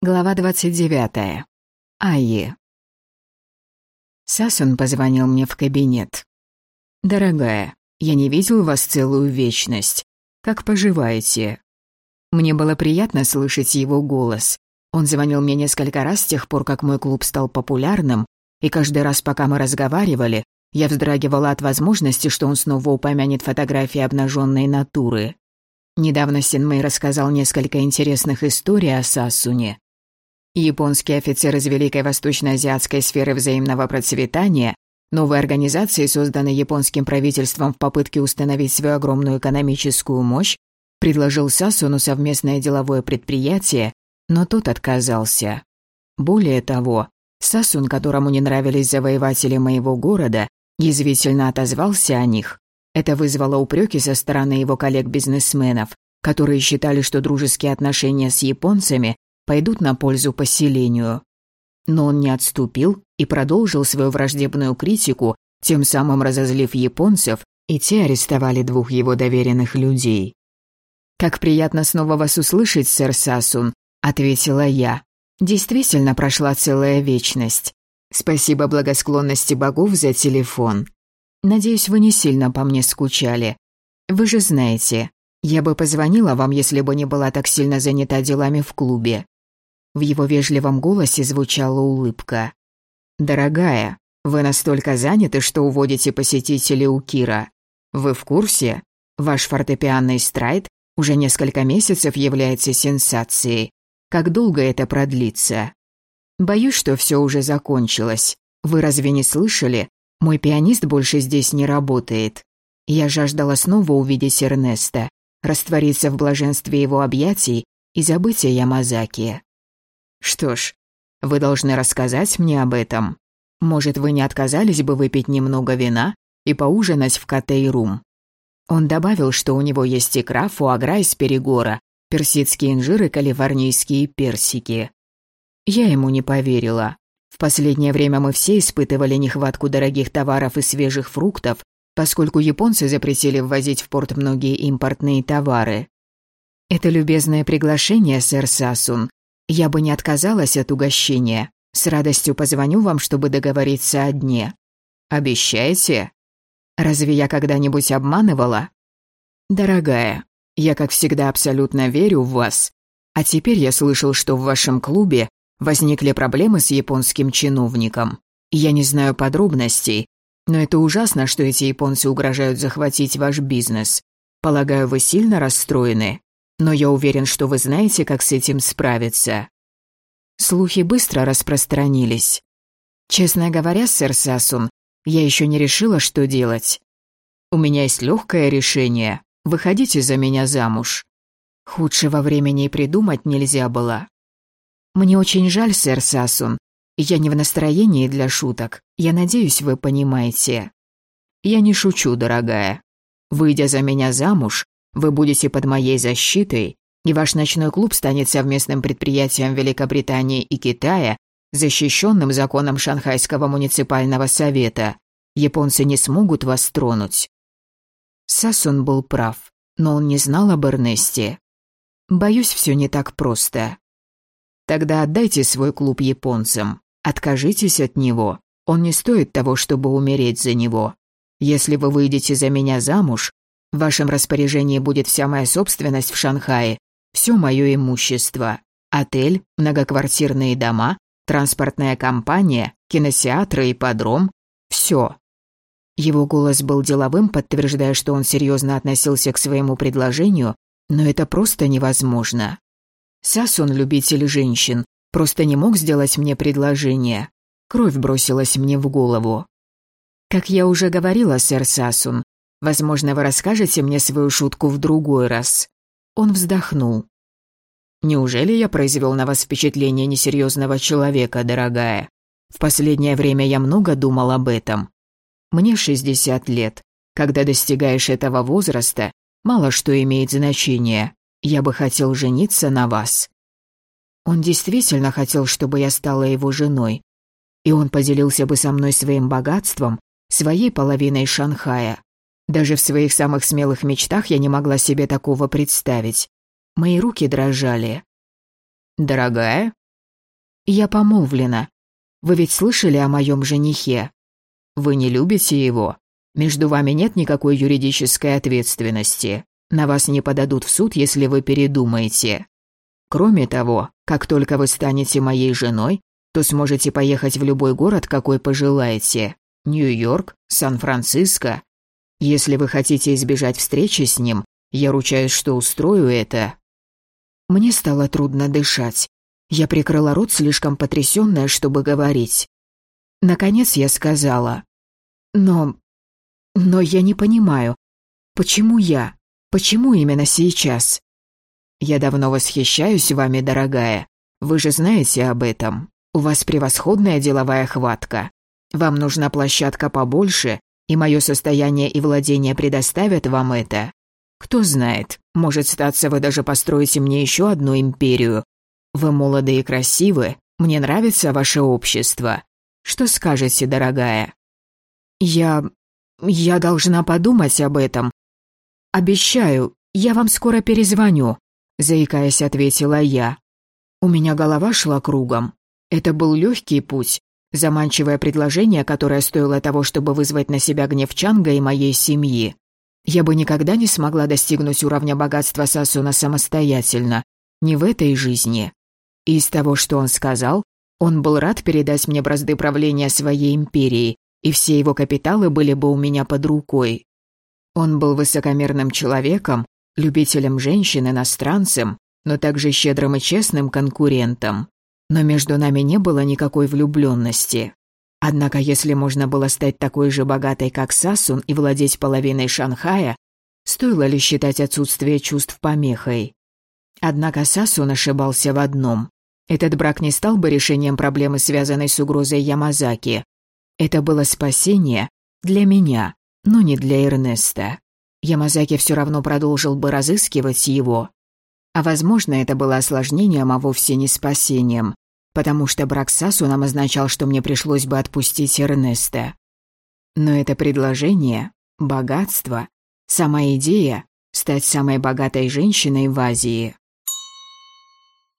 Глава 29. Айи. Сасон позвонил мне в кабинет. «Дорогая, я не видел вас целую вечность. Как поживаете?» Мне было приятно слышать его голос. Он звонил мне несколько раз с тех пор, как мой клуб стал популярным, и каждый раз, пока мы разговаривали, я вздрагивала от возможности, что он снова упомянет фотографии обнаженной натуры. Недавно Синмэй рассказал несколько интересных историй о Сасуне, Японский офицер из Великой Восточно-Азиатской сферы взаимного процветания, новой организации, созданной японским правительством в попытке установить свою огромную экономическую мощь, предложил Сасуну совместное деловое предприятие, но тот отказался. Более того, Сасун, которому не нравились завоеватели моего города, язвительно отозвался о них. Это вызвало упреки со стороны его коллег-бизнесменов, которые считали, что дружеские отношения с японцами пойдут на пользу поселению. Но он не отступил и продолжил свою враждебную критику, тем самым разозлив японцев, и те арестовали двух его доверенных людей. «Как приятно снова вас услышать, сэр Сасун», — ответила я. «Действительно прошла целая вечность. Спасибо благосклонности богов за телефон. Надеюсь, вы не сильно по мне скучали. Вы же знаете, я бы позвонила вам, если бы не была так сильно занята делами в клубе. В его вежливом голосе звучала улыбка. «Дорогая, вы настолько заняты, что уводите посетителей у Кира. Вы в курсе? Ваш фортепианный страйт уже несколько месяцев является сенсацией. Как долго это продлится? Боюсь, что все уже закончилось. Вы разве не слышали? Мой пианист больше здесь не работает. Я жаждала снова увидеть Эрнеста, раствориться в блаженстве его объятий и забыть о Ямазаки. Что ж, вы должны рассказать мне об этом. Может, вы не отказались бы выпить немного вина и поужинать в Катей-Рум?» Он добавил, что у него есть икра, фуагра из перегора, персидские инжиры калифорнийские персики. Я ему не поверила. В последнее время мы все испытывали нехватку дорогих товаров и свежих фруктов, поскольку японцы запретили ввозить в порт многие импортные товары. Это любезное приглашение, сэр Сасун, я бы не отказалась от угощения. С радостью позвоню вам, чтобы договориться о дне. Обещаете? Разве я когда-нибудь обманывала? Дорогая, я, как всегда, абсолютно верю в вас. А теперь я слышал, что в вашем клубе возникли проблемы с японским чиновником. Я не знаю подробностей, но это ужасно, что эти японцы угрожают захватить ваш бизнес. Полагаю, вы сильно расстроены но я уверен, что вы знаете, как с этим справиться». Слухи быстро распространились. Честно говоря, сэр Сасун, я еще не решила, что делать. У меня есть легкое решение. Выходите за меня замуж. Худшего времени и придумать нельзя было. Мне очень жаль, сэр Сасун. Я не в настроении для шуток. Я надеюсь, вы понимаете. Я не шучу, дорогая. Выйдя за меня замуж, вы будете под моей защитой, и ваш ночной клуб станет совместным предприятием Великобритании и Китая, защищенным законом Шанхайского муниципального совета. Японцы не смогут вас тронуть». Сасун был прав, но он не знал об Эрнесте. «Боюсь, все не так просто». «Тогда отдайте свой клуб японцам. Откажитесь от него. Он не стоит того, чтобы умереть за него. Если вы выйдете за меня замуж, в вашем распоряжении будет вся моя собственность в Шанхае, все мое имущество. Отель, многоквартирные дома, транспортная компания, кинотеатры и подром. Все. Его голос был деловым, подтверждая, что он серьезно относился к своему предложению, но это просто невозможно. Сасун, любитель женщин, просто не мог сделать мне предложение. Кровь бросилась мне в голову. Как я уже говорила, сэр Сасун, Возможно, вы расскажете мне свою шутку в другой раз». Он вздохнул. «Неужели я произвел на вас впечатление несерьезного человека, дорогая? В последнее время я много думал об этом. Мне 60 лет. Когда достигаешь этого возраста, мало что имеет значение. Я бы хотел жениться на вас». Он действительно хотел, чтобы я стала его женой. И он поделился бы со мной своим богатством, своей половиной Шанхая. Даже в своих самых смелых мечтах я не могла себе такого представить. Мои руки дрожали. «Дорогая, Я помолвлена. Вы ведь слышали о моем женихе? Вы не любите его? Между вами нет никакой юридической ответственности. На вас не подадут в суд, если вы передумаете. Кроме того, как только вы станете моей женой, то сможете поехать в любой город, какой пожелаете. Нью-Йорк, Сан-Франциско. Если вы хотите избежать встречи с ним, я ручаюсь, что устрою это». Мне стало трудно дышать. Я прикрыла рот, слишком потрясённая, чтобы говорить. Наконец я сказала. «Но... но я не понимаю, почему я? Почему именно сейчас?» «Я давно восхищаюсь вами, дорогая. Вы же знаете об этом. У вас превосходная деловая хватка. Вам нужна площадка побольше, и мое состояние и владение предоставят вам это. Кто знает, может статься вы даже построите мне еще одну империю. Вы молоды и красивы, мне нравится ваше общество. Что скажете, дорогая? Я... я должна подумать об этом. Обещаю, я вам скоро перезвоню, заикаясь, ответила я. У меня голова шла кругом. Это был легкий путь, заманчивое предложение, которое стоило того, чтобы вызвать на себя гнев Чанга и моей семьи. Я бы никогда не смогла достигнуть уровня богатства Сасуна самостоятельно, не в этой жизни. И из того, что он сказал, он был рад передать мне бразды правления своей империи, и все его капиталы были бы у меня под рукой. Он был высокомерным человеком, любителем женщин, иностранцем, но также щедрым и честным конкурентом. Но между нами не было никакой влюбленности. Однако, если можно было стать такой же богатой, как Сасун, и владеть половиной Шанхая, стоило ли считать отсутствие чувств помехой? Однако Сасун ошибался в одном. Этот брак не стал бы решением проблемы, связанной с угрозой Ямазаки. Это было спасение для меня, но не для Эрнеста. Ямазаки все равно продолжил бы разыскивать его. А возможно, это было осложнением, а вовсе не спасением потому что брак с Сасуном означал, что мне пришлось бы отпустить Эрнеста. Но это предложение, богатство, сама идея стать самой богатой женщиной в Азии